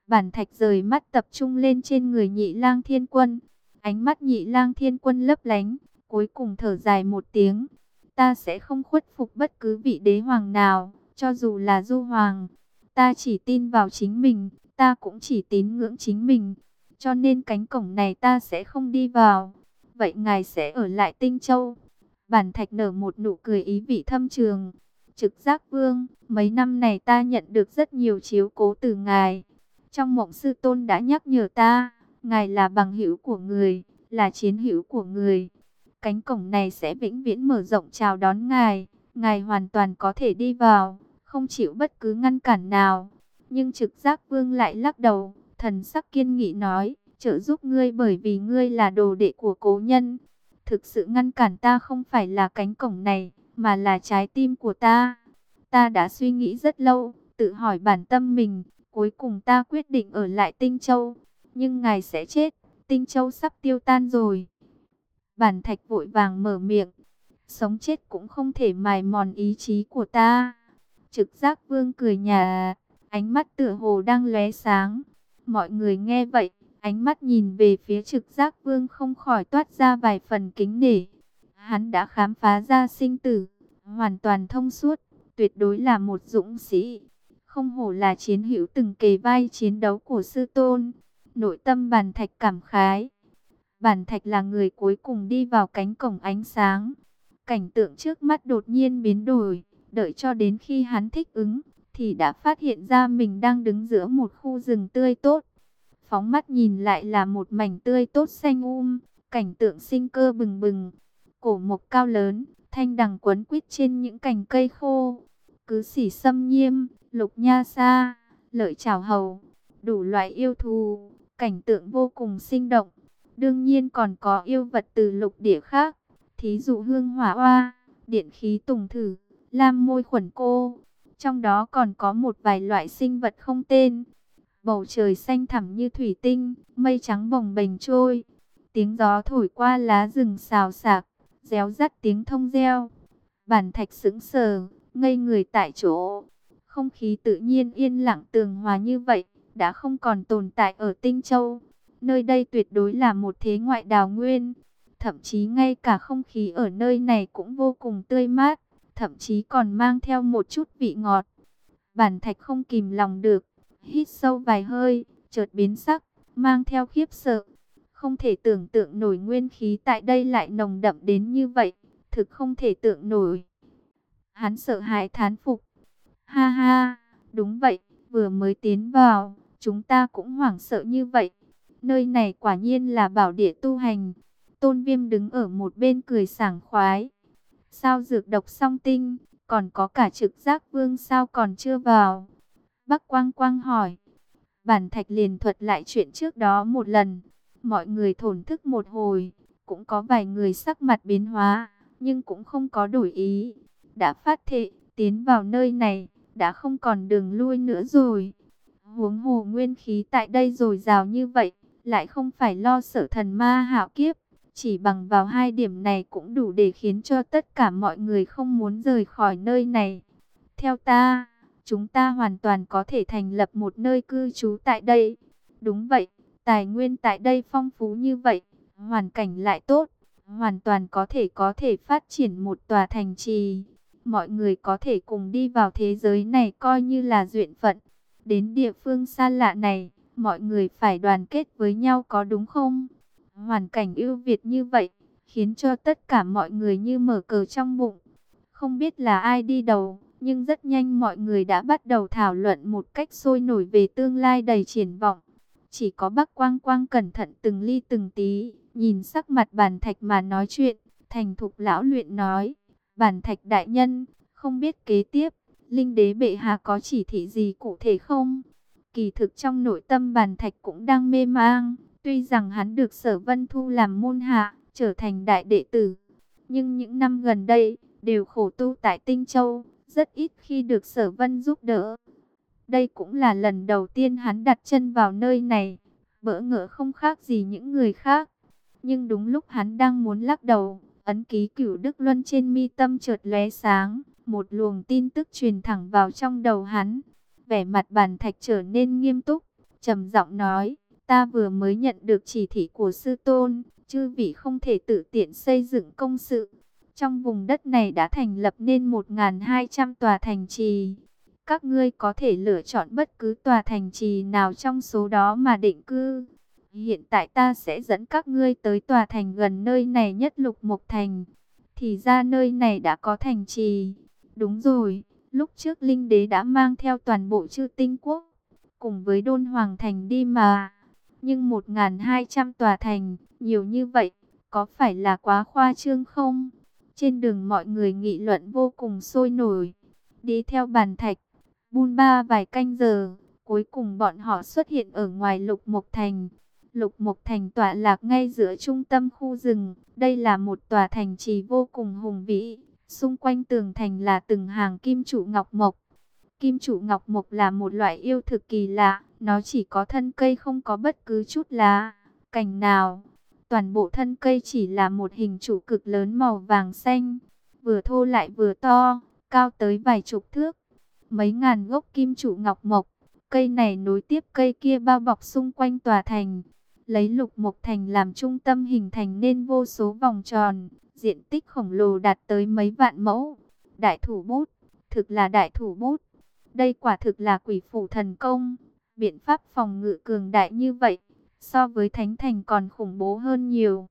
Bản thạch rời mắt tập trung lên trên người nhị lang thiên quân. Ánh mắt nhị lang thiên quân lấp lánh, cuối cùng thở dài một tiếng. Ta sẽ không khuất phục bất cứ vị đế hoàng nào, cho dù là du hoàng. Ta chỉ tin vào chính mình, ta cũng chỉ tín ngưỡng chính mình. Cho nên cánh cổng này ta sẽ không đi vào. Vậy ngài sẽ ở lại Tinh Châu. Bản thạch nở một nụ cười ý vị thâm trường. Trực giác vương, mấy năm này ta nhận được rất nhiều chiếu cố từ ngài. Trong mộng sư tôn đã nhắc nhở ta, ngài là bằng hữu của người, là chiến hữu của người. Cánh cổng này sẽ vĩnh viễn mở rộng chào đón ngài, ngài hoàn toàn có thể đi vào, không chịu bất cứ ngăn cản nào. Nhưng trực giác vương lại lắc đầu, thần sắc kiên nghị nói, trợ giúp ngươi bởi vì ngươi là đồ đệ của cố nhân. Thực sự ngăn cản ta không phải là cánh cổng này, mà là trái tim của ta. Ta đã suy nghĩ rất lâu, tự hỏi bản tâm mình, cuối cùng ta quyết định ở lại Tinh Châu. Nhưng ngài sẽ chết, Tinh Châu sắp tiêu tan rồi. Bản thạch vội vàng mở miệng, sống chết cũng không thể mài mòn ý chí của ta. Trực giác vương cười nhà, ánh mắt tựa hồ đang lóe sáng. Mọi người nghe vậy, ánh mắt nhìn về phía trực giác vương không khỏi toát ra vài phần kính nể. Hắn đã khám phá ra sinh tử, hoàn toàn thông suốt, tuyệt đối là một dũng sĩ. Không hổ là chiến hữu từng kề vai chiến đấu của sư tôn. Nội tâm bàn thạch cảm khái. Bàn thạch là người cuối cùng đi vào cánh cổng ánh sáng. Cảnh tượng trước mắt đột nhiên biến đổi. Đợi cho đến khi hắn thích ứng, thì đã phát hiện ra mình đang đứng giữa một khu rừng tươi tốt. Phóng mắt nhìn lại là một mảnh tươi tốt xanh um, cảnh tượng sinh cơ bừng bừng. Cổ mộc cao lớn, thanh đằng quấn quýt trên những cành cây khô. Cứ xỉ xâm nhiêm, lục nha sa, lợi chảo hầu, đủ loại yêu thù, cảnh tượng vô cùng sinh động. Đương nhiên còn có yêu vật từ lục địa khác, thí dụ hương hỏa hoa, điện khí tùng thử, lam môi khuẩn cô. Trong đó còn có một vài loại sinh vật không tên. Bầu trời xanh thẳm như thủy tinh, mây trắng bồng bềnh trôi. Tiếng gió thổi qua lá rừng xào xạc, réo rắt tiếng thông reo. Bản thạch sững sờ, ngây người tại chỗ. Không khí tự nhiên yên lặng tường hòa như vậy, đã không còn tồn tại ở Tinh Châu. Nơi đây tuyệt đối là một thế ngoại đào nguyên. Thậm chí ngay cả không khí ở nơi này cũng vô cùng tươi mát, thậm chí còn mang theo một chút vị ngọt. Bản thạch không kìm lòng được, hít sâu vài hơi, chợt biến sắc, mang theo khiếp sợ. Không thể tưởng tượng nổi nguyên khí tại đây lại nồng đậm đến như vậy, thực không thể tưởng nổi. Hắn sợ hãi thán phục, Ha ha, đúng vậy, vừa mới tiến vào, chúng ta cũng hoảng sợ như vậy. Nơi này quả nhiên là bảo địa tu hành. Tôn Viêm đứng ở một bên cười sảng khoái. Sao dược độc song tinh, còn có cả trực giác vương sao còn chưa vào? Bắc Quang Quang hỏi. Bản thạch liền thuật lại chuyện trước đó một lần. Mọi người thổn thức một hồi, cũng có vài người sắc mặt biến hóa, nhưng cũng không có đổi ý. Đã phát thệ, tiến vào nơi này, đã không còn đường lui nữa rồi. Huống hồ nguyên khí tại đây rồi rào như vậy, lại không phải lo sợ thần ma hạo kiếp. Chỉ bằng vào hai điểm này cũng đủ để khiến cho tất cả mọi người không muốn rời khỏi nơi này. Theo ta, chúng ta hoàn toàn có thể thành lập một nơi cư trú tại đây. Đúng vậy, tài nguyên tại đây phong phú như vậy, hoàn cảnh lại tốt, hoàn toàn có thể có thể phát triển một tòa thành trì mọi người có thể cùng đi vào thế giới này coi như là duyên phận. Đến địa phương xa lạ này, mọi người phải đoàn kết với nhau có đúng không? Hoàn cảnh ưu việt như vậy, khiến cho tất cả mọi người như mở cờ trong bụng. Không biết là ai đi đầu, nhưng rất nhanh mọi người đã bắt đầu thảo luận một cách sôi nổi về tương lai đầy triển vọng. Chỉ có bác Quang Quang cẩn thận từng ly từng tí, nhìn sắc mặt bàn thạch mà nói chuyện, Thành thục lão luyện nói, bản thạch đại nhân, không biết kế tiếp, linh đế bệ hạ có chỉ thị gì cụ thể không? Kỳ thực trong nội tâm bản thạch cũng đang mê mang, tuy rằng hắn được sở vân thu làm môn hạ, trở thành đại đệ tử. Nhưng những năm gần đây, đều khổ tu tại Tinh Châu, rất ít khi được sở vân giúp đỡ. Đây cũng là lần đầu tiên hắn đặt chân vào nơi này, bỡ ngỡ không khác gì những người khác. Nhưng đúng lúc hắn đang muốn lắc đầu, ấn ký cửu Đức Luân trên mi tâm chợt lóe sáng, một luồng tin tức truyền thẳng vào trong đầu hắn. Vẻ mặt bàn thạch trở nên nghiêm túc, trầm giọng nói, ta vừa mới nhận được chỉ thị của sư tôn, chư vị không thể tự tiện xây dựng công sự. Trong vùng đất này đã thành lập nên 1.200 tòa thành trì. Các ngươi có thể lựa chọn bất cứ tòa thành trì nào trong số đó mà định cư. Hiện tại ta sẽ dẫn các ngươi tới tòa thành gần nơi này nhất lục mục thành. Thì ra nơi này đã có thành trì. Đúng rồi, lúc trước Linh Đế đã mang theo toàn bộ chư tinh quốc. Cùng với đôn hoàng thành đi mà. Nhưng 1.200 tòa thành, nhiều như vậy, có phải là quá khoa trương không? Trên đường mọi người nghị luận vô cùng sôi nổi. Đi theo bàn thạch, bun ba vài canh giờ, cuối cùng bọn họ xuất hiện ở ngoài lục Mộc thành. Lục Mộc Thành tọa lạc ngay giữa trung tâm khu rừng. Đây là một tòa thành trì vô cùng hùng vĩ. Xung quanh tường thành là từng hàng kim trụ ngọc mộc. Kim trụ ngọc mộc là một loại yêu thực kỳ lạ. Nó chỉ có thân cây không có bất cứ chút lá, cành nào. Toàn bộ thân cây chỉ là một hình trụ cực lớn màu vàng xanh. Vừa thô lại vừa to, cao tới vài chục thước. Mấy ngàn gốc kim trụ ngọc mộc. Cây này nối tiếp cây kia bao bọc xung quanh tòa thành lấy lục mộc thành làm trung tâm hình thành nên vô số vòng tròn, diện tích khổng lồ đạt tới mấy vạn mẫu. Đại thủ bút, thực là đại thủ bút. Đây quả thực là quỷ phủ thần công, biện pháp phòng ngự cường đại như vậy, so với thánh thành còn khủng bố hơn nhiều.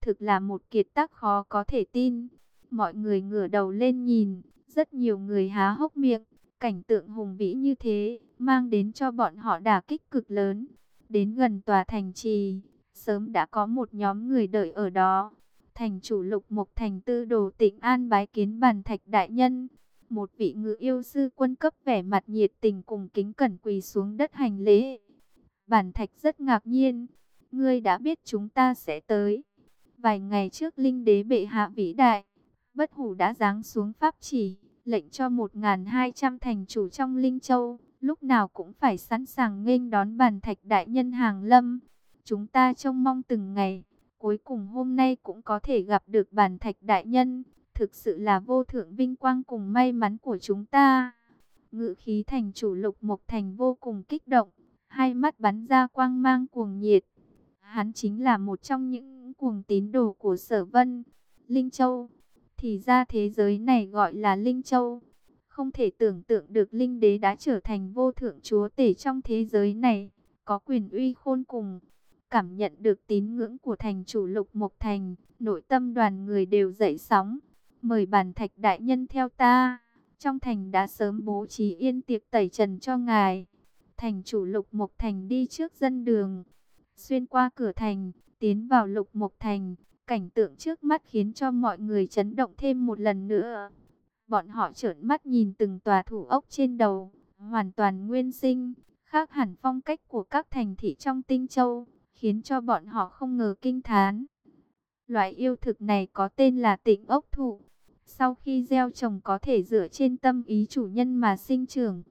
Thực là một kiệt tác khó có thể tin. Mọi người ngửa đầu lên nhìn, rất nhiều người há hốc miệng, cảnh tượng hùng vĩ như thế, mang đến cho bọn họ đả kích cực lớn. Đến gần tòa thành trì, sớm đã có một nhóm người đợi ở đó. Thành chủ lục mục thành tư đồ tịnh an bái kiến bàn thạch đại nhân. Một vị ngự yêu sư quân cấp vẻ mặt nhiệt tình cùng kính cẩn quỳ xuống đất hành lễ. Bản thạch rất ngạc nhiên. Ngươi đã biết chúng ta sẽ tới. Vài ngày trước linh đế bệ hạ vĩ đại. Bất hủ đã giáng xuống pháp chỉ. Lệnh cho 1.200 thành chủ trong Linh Châu lúc nào cũng phải sẵn sàng nghênh đón bàn thạch đại nhân hàng lâm. Chúng ta trông mong từng ngày, cuối cùng hôm nay cũng có thể gặp được bàn thạch đại nhân, thực sự là vô thượng vinh quang cùng may mắn của chúng ta. Ngự khí thành chủ lục mộc thành vô cùng kích động, hai mắt bắn ra quang mang cuồng nhiệt. Hắn chính là một trong những cuồng tín đồ của sở vân, Linh Châu. Thì ra thế giới này gọi là Linh Châu. Không thể tưởng tượng được linh đế đã trở thành vô thượng chúa tể trong thế giới này, có quyền uy khôn cùng. Cảm nhận được tín ngưỡng của thành chủ lục mộc thành, nội tâm đoàn người đều dậy sóng. Mời bàn thạch đại nhân theo ta. Trong thành đã sớm bố trí yên tiệc tẩy trần cho ngài. Thành chủ lục mộc thành đi trước dân đường. Xuyên qua cửa thành, tiến vào lục mộc thành. Cảnh tượng trước mắt khiến cho mọi người chấn động thêm một lần nữa. Bọn họ trợn mắt nhìn từng tòa thủ ốc trên đầu, hoàn toàn nguyên sinh, khác hẳn phong cách của các thành thị trong Tinh Châu, khiến cho bọn họ không ngờ kinh thán. Loại yêu thực này có tên là tịnh ốc thụ. Sau khi gieo trồng có thể dựa trên tâm ý chủ nhân mà sinh trưởng.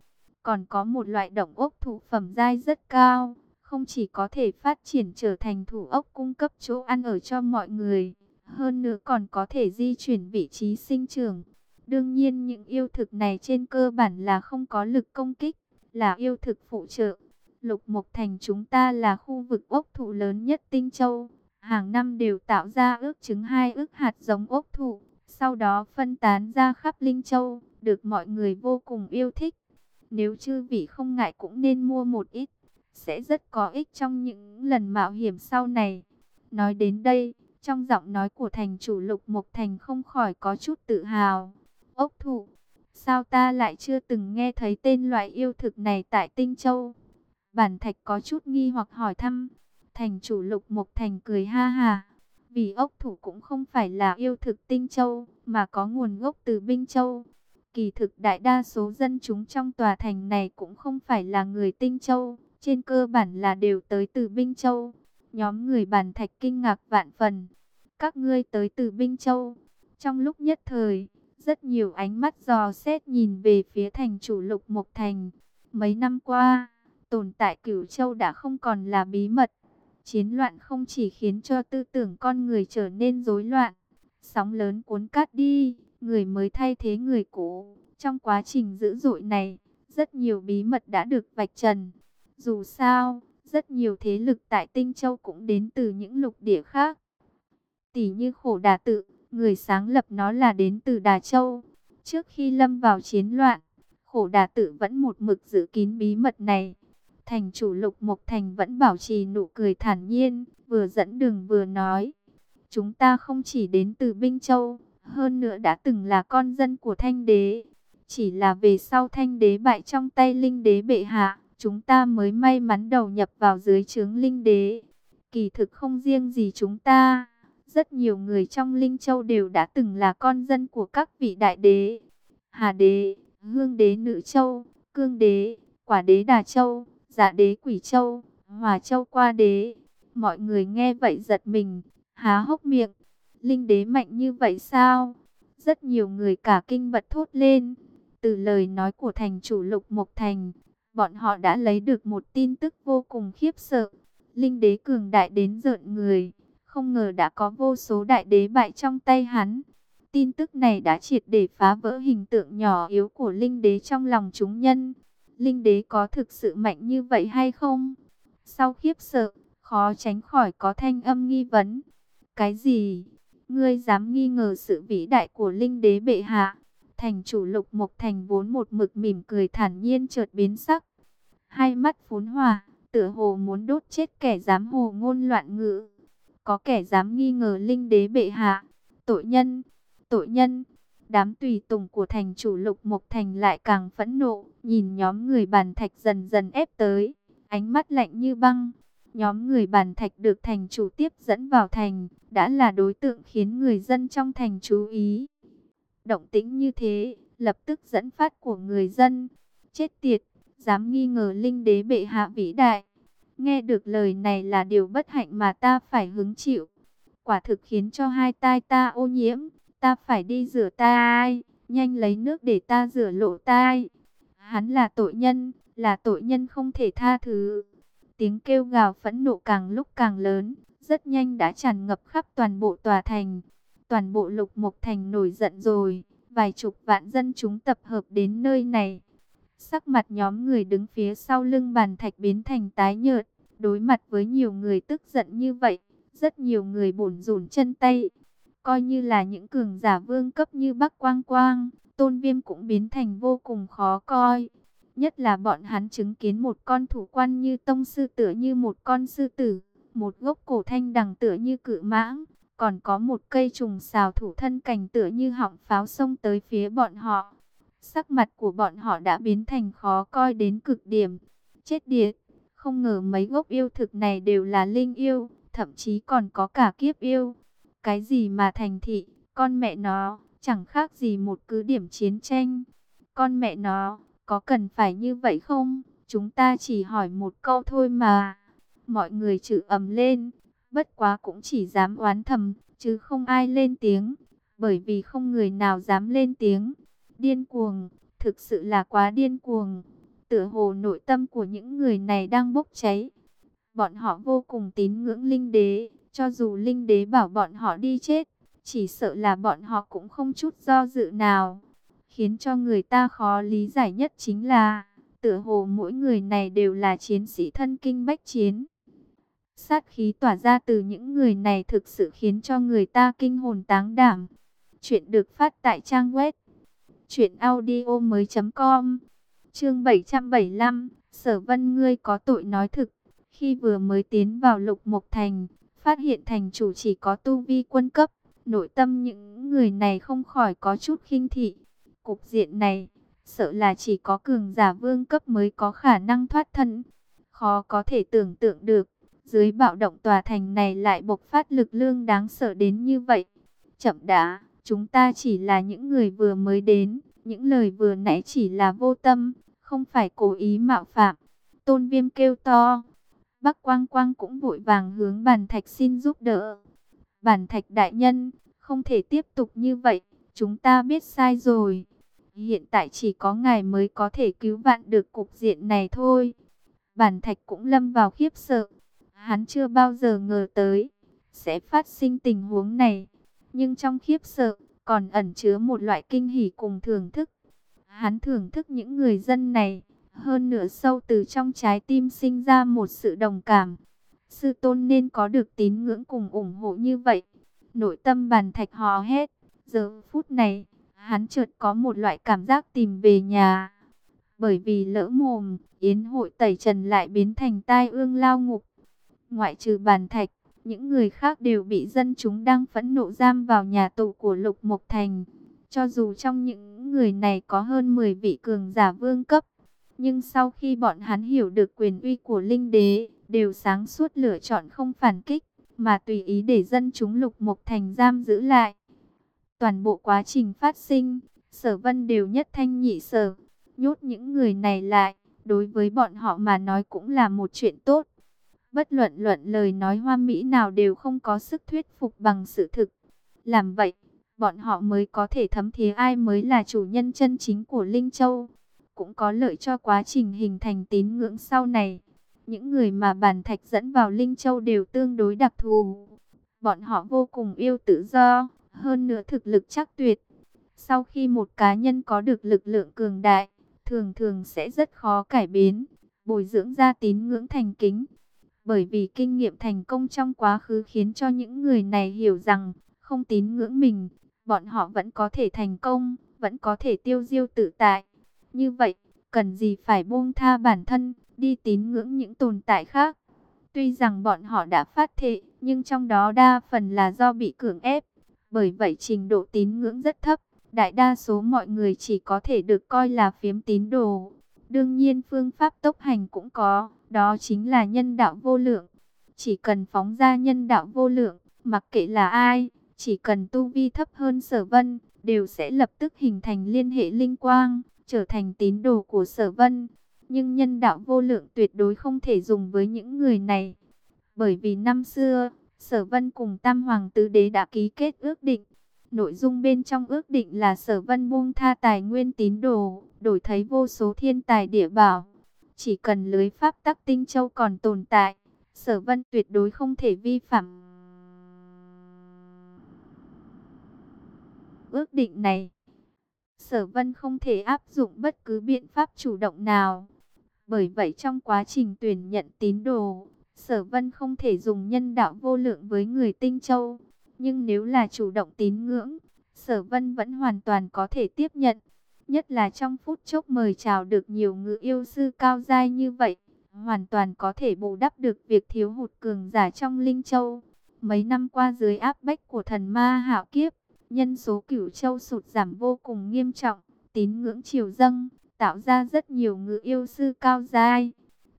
Còn có một loại động ốc thụ phẩm dai rất cao, không chỉ có thể phát triển trở thành thủ ốc cung cấp chỗ ăn ở cho mọi người, hơn nữa còn có thể di chuyển vị trí sinh trưởng. Đương nhiên những yêu thực này trên cơ bản là không có lực công kích, là yêu thực phụ trợ. Lục Mộc Thành chúng ta là khu vực ốc thụ lớn nhất Tinh Châu. Hàng năm đều tạo ra ước trứng hai ước hạt giống ốc thụ, sau đó phân tán ra khắp Linh Châu, được mọi người vô cùng yêu thích. Nếu chư vị không ngại cũng nên mua một ít, sẽ rất có ích trong những lần mạo hiểm sau này. Nói đến đây, trong giọng nói của thành chủ Lục Mộc Thành không khỏi có chút tự hào. Ốc thụ, sao ta lại chưa từng nghe thấy tên loại yêu thực này tại Tinh Châu? Bản thạch có chút nghi hoặc hỏi thăm. Thành chủ lục mục thành cười ha hà. Vì ốc thủ cũng không phải là yêu thực tinh châu, mà có nguồn gốc từ Binh Châu. Kỳ thực đại đa số dân chúng trong tòa thành này cũng không phải là người tinh châu, trên cơ bản là đều tới từ Binh Châu. Nhóm người bản thạch kinh ngạc vạn phần. Các ngươi tới từ Binh Châu. Trong lúc nhất thời, rất nhiều ánh mắt dò xét nhìn về phía thành chủ lục Mộc Thành. Mấy năm qua, tồn tại cửu châu đã không còn là bí mật. Chiến loạn không chỉ khiến cho tư tưởng con người trở nên rối loạn, sóng lớn cuốn cát đi, người mới thay thế người cũ. Trong quá trình dữ dội này, rất nhiều bí mật đã được vạch trần. Dù sao, rất nhiều thế lực tại Tinh Châu cũng đến từ những lục địa khác. Tỷ như khổ đà tự, người sáng lập nó là đến từ Đà Châu. Trước khi lâm vào chiến loạn, khổ đà tự vẫn một mực giữ kín bí mật này. Thành chủ lục Mộc Thành vẫn bảo trì nụ cười thản nhiên, vừa dẫn đường vừa nói. Chúng ta không chỉ đến từ Binh Châu, hơn nữa đã từng là con dân của Thanh Đế. Chỉ là về sau Thanh Đế bại trong tay Linh Đế bệ hạ, chúng ta mới may mắn đầu nhập vào dưới trướng Linh Đế. Kỳ thực không riêng gì chúng ta, rất nhiều người trong Linh Châu đều đã từng là con dân của các vị đại đế. Hà Đế, Hương Đế Nữ Châu, Cương Đế, Quả Đế Đà Châu, Dạ Đế Quỷ Châu, Hòa Châu Qua Đế. Mọi người nghe vậy giật mình, há hốc miệng. Linh đế mạnh như vậy sao? Rất nhiều người cả kinh bật thốt lên. Từ lời nói của thành chủ Lục Mộc Thành, bọn họ đã lấy được một tin tức vô cùng khiếp sợ. Linh đế cường đại đến rợn người, không ngờ đã có vô số đại đế bại trong tay hắn. Tin tức này đã triệt để phá vỡ hình tượng nhỏ yếu của linh đế trong lòng chúng nhân. Linh đế có thực sự mạnh như vậy hay không? Sau khiếp sợ, khó tránh khỏi có thanh âm nghi vấn. Cái gì? Ngươi dám nghi ngờ sự vĩ đại của linh đế bệ hạ? Thành chủ lục mộc thành vốn một mực mỉm cười thản nhiên chợt biến sắc. Hai mắt phún hòa, tựa hồ muốn đốt chết kẻ dám hồ ngôn loạn ngữ. Có kẻ dám nghi ngờ linh đế bệ hạ. Tội nhân, tội nhân. Đám tùy tùng của thành chủ lục mộc thành lại càng phẫn nộ, nhìn nhóm người bàn thạch dần dần ép tới, ánh mắt lạnh như băng. Nhóm người bàn thạch được thành chủ tiếp dẫn vào thành, đã là đối tượng khiến người dân trong thành chú ý. Động tĩnh như thế, lập tức dẫn phát của người dân. Chết tiệt, dám nghi ngờ linh đế bệ hạ vĩ đại. Nghe được lời này là điều bất hạnh mà ta phải hứng chịu. Quả thực khiến cho hai tai ta ô nhiễm. Ta phải đi rửa tai, nhanh lấy nước để ta rửa lộ tai. Hắn là tội nhân, là tội nhân không thể tha thứ. Tiếng kêu gào phẫn nộ càng lúc càng lớn, rất nhanh đã tràn ngập khắp toàn bộ tòa thành. Toàn bộ lục mục thành nổi giận rồi, vài chục vạn dân chúng tập hợp đến nơi này. Sắc mặt nhóm người đứng phía sau lưng bàn thạch biến thành tái nhợt, đối mặt với nhiều người tức giận như vậy, rất nhiều người bổn rủn chân tay. Coi như là những cường giả vương cấp như Bắc Quang Quang, tôn viêm cũng biến thành vô cùng khó coi. Nhất là bọn hắn chứng kiến một con thủ quan như tông sư tựa như một con sư tử, một gốc cổ thanh đằng tựa như cự mãng, còn có một cây trùng xào thủ thân cành tựa như họng pháo sông tới phía bọn họ. Sắc mặt của bọn họ đã biến thành khó coi đến cực điểm. Chết điệt, không ngờ mấy gốc yêu thực này đều là linh yêu, thậm chí còn có cả kiếp yêu. Cái gì mà thành thị, con mẹ nó, chẳng khác gì một cứ điểm chiến tranh. Con mẹ nó, có cần phải như vậy không? Chúng ta chỉ hỏi một câu thôi mà. Mọi người chữ ầm lên, bất quá cũng chỉ dám oán thầm, chứ không ai lên tiếng. Bởi vì không người nào dám lên tiếng. Điên cuồng, thực sự là quá điên cuồng. Tựa hồ nội tâm của những người này đang bốc cháy. Bọn họ vô cùng tín ngưỡng linh đế, cho dù linh đế bảo bọn họ đi chết, chỉ sợ là bọn họ cũng không chút do dự nào. Khiến cho người ta khó lý giải nhất chính là, tựa hồ mỗi người này đều là chiến sĩ thân kinh bách chiến. Sát khí tỏa ra từ những người này thực sự khiến cho người ta kinh hồn táng đảm. Chuyện được phát tại trang web truyệnaudiomoi.com. Chương 775, Sở Vân ngươi có tội nói thực. Khi vừa mới tiến vào Lục Mộc Thành, phát hiện thành chủ chỉ có tu vi quân cấp, nội tâm những người này không khỏi có chút khinh thị. Cục diện này, sợ là chỉ có cường giả vương cấp mới có khả năng thoát thân. Khó có thể tưởng tượng được, dưới bạo động tòa thành này lại bộc phát lực lương đáng sợ đến như vậy. Chậm đã, chúng ta chỉ là những người vừa mới đến, những lời vừa nãy chỉ là vô tâm, không phải cố ý mạo phạm. Tôn viêm kêu to, Bắc Quang Quang cũng vội vàng hướng bàn thạch xin giúp đỡ. bản thạch đại nhân, không thể tiếp tục như vậy, chúng ta biết sai rồi. Hiện tại chỉ có ngài mới có thể cứu vạn được cục diện này thôi. Bản thạch cũng lâm vào khiếp sợ. Hắn chưa bao giờ ngờ tới sẽ phát sinh tình huống này. Nhưng trong khiếp sợ còn ẩn chứa một loại kinh hỉ cùng thưởng thức. Hắn thưởng thức những người dân này. Hơn nửa sâu từ trong trái tim sinh ra một sự đồng cảm. Sư tôn nên có được tín ngưỡng cùng ủng hộ như vậy. Nội tâm bàn thạch hò hét. Giờ phút này, hắn chợt có một loại cảm giác tìm về nhà. Bởi vì lỡ mồm, yến hội tẩy trần lại biến thành tai ương lao ngục. Ngoại trừ bàn thạch, những người khác đều bị dân chúng đang phẫn nộ giam vào nhà tù của Lục Mộc Thành. Cho dù trong những người này có hơn 10 vị cường giả vương cấp, nhưng sau khi bọn hắn hiểu được quyền uy của linh đế, đều sáng suốt lựa chọn không phản kích, mà tùy ý để dân chúng Lục Mộc Thành giam giữ lại. Toàn bộ quá trình phát sinh, sở vân đều nhất thanh nhị sở, nhốt những người này lại, đối với bọn họ mà nói cũng là một chuyện tốt. Bất luận luận lời nói hoa mỹ nào đều không có sức thuyết phục bằng sự thực. Làm vậy, bọn họ mới có thể thấm thía ai mới là chủ nhân chân chính của Linh Châu. Cũng có lợi cho quá trình hình thành tín ngưỡng sau này. Những người mà bản thạch dẫn vào Linh Châu đều tương đối đặc thù. Bọn họ vô cùng yêu tự do, hơn nữa thực lực chắc tuyệt. Sau khi một cá nhân có được lực lượng cường đại, thường thường sẽ rất khó cải biến, bồi dưỡng ra tín ngưỡng thành kính. Bởi vì kinh nghiệm thành công trong quá khứ khiến cho những người này hiểu rằng, không tín ngưỡng mình, bọn họ vẫn có thể thành công, vẫn có thể tiêu diêu tự tại. Như vậy, cần gì phải buông tha bản thân, đi tín ngưỡng những tồn tại khác. Tuy rằng bọn họ đã phát thệ, nhưng trong đó đa phần là do bị cưỡng ép. Bởi vậy trình độ tín ngưỡng rất thấp, đại đa số mọi người chỉ có thể được coi là phiếm tín đồ. Đương nhiên phương pháp tốc hành cũng có, đó chính là nhân đạo vô lượng. Chỉ cần phóng ra nhân đạo vô lượng, mặc kệ là ai, chỉ cần tu vi thấp hơn sở vân, đều sẽ lập tức hình thành liên hệ linh quang, trở thành tín đồ của sở vân. Nhưng nhân đạo vô lượng tuyệt đối không thể dùng với những người này. Bởi vì năm xưa, Sở Vân cùng Tam Hoàng Tứ Đế đã ký kết ước định. Nội dung bên trong ước định là Sở Vân buông tha tài nguyên tín đồ, đổi thấy vô số thiên tài địa bảo. Chỉ cần lưới pháp tắc tinh châu còn tồn tại, Sở Vân tuyệt đối không thể vi phạm. Ước định này, Sở Vân không thể áp dụng bất cứ biện pháp chủ động nào. Bởi vậy trong quá trình tuyển nhận tín đồ, Sở Vân không thể dùng nhân đạo vô lượng với người Tinh Châu, nhưng nếu là chủ động tín ngưỡng, Sở Vân vẫn hoàn toàn có thể tiếp nhận. Nhất là trong phút chốc mời chào được nhiều ngự yêu sư cao giai như vậy, hoàn toàn có thể bù đắp được việc thiếu hụt cường giả trong Linh Châu. Mấy năm qua dưới áp bách của thần ma hạo kiếp, nhân số cửu châu sụt giảm vô cùng nghiêm trọng, tín ngưỡng triều dâng, tạo ra rất nhiều ngự yêu sư cao giai.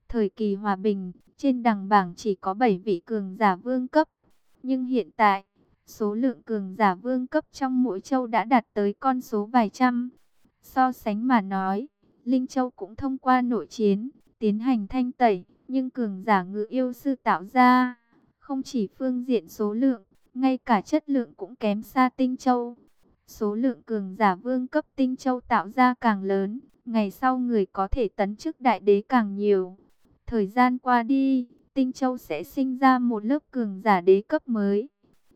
Thời kỳ hòa bình, trên đằng bảng chỉ có 7 vị cường giả vương cấp. Nhưng hiện tại, số lượng cường giả vương cấp trong mỗi châu đã đạt tới con số vài trăm. So sánh mà nói, Linh Châu cũng thông qua nội chiến, tiến hành thanh tẩy, nhưng cường giả ngự yêu sư tạo ra, không chỉ phương diện số lượng, ngay cả chất lượng cũng kém xa Tinh Châu. Số lượng cường giả vương cấp Tinh Châu tạo ra càng lớn, ngày sau người có thể tấn chức đại đế càng nhiều. Thời gian qua đi, Tinh Châu sẽ sinh ra một lớp cường giả đế cấp mới.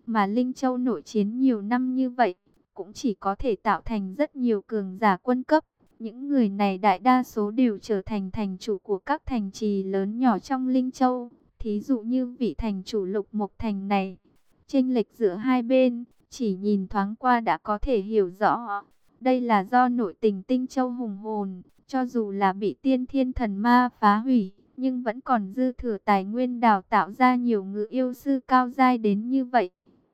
Mà Linh Châu nội chiến nhiều năm như vậy, cũng chỉ có thể tạo thành rất nhiều cường giả quân cấp. Những người này đại đa số đều trở thành thành chủ của các thành trì lớn nhỏ trong Linh Châu. Thí dụ như vị thành chủ lục mộc thành này. Chênh lệch giữa hai bên, chỉ nhìn thoáng qua đã có thể hiểu rõ. Đây là do nội tình Tinh Châu hùng hồn, cho dù là bị tiên thiên thần ma phá hủy nhưng vẫn còn dư thừa tài nguyên đào tạo ra nhiều ngự yêu sư cao giai đến như vậy.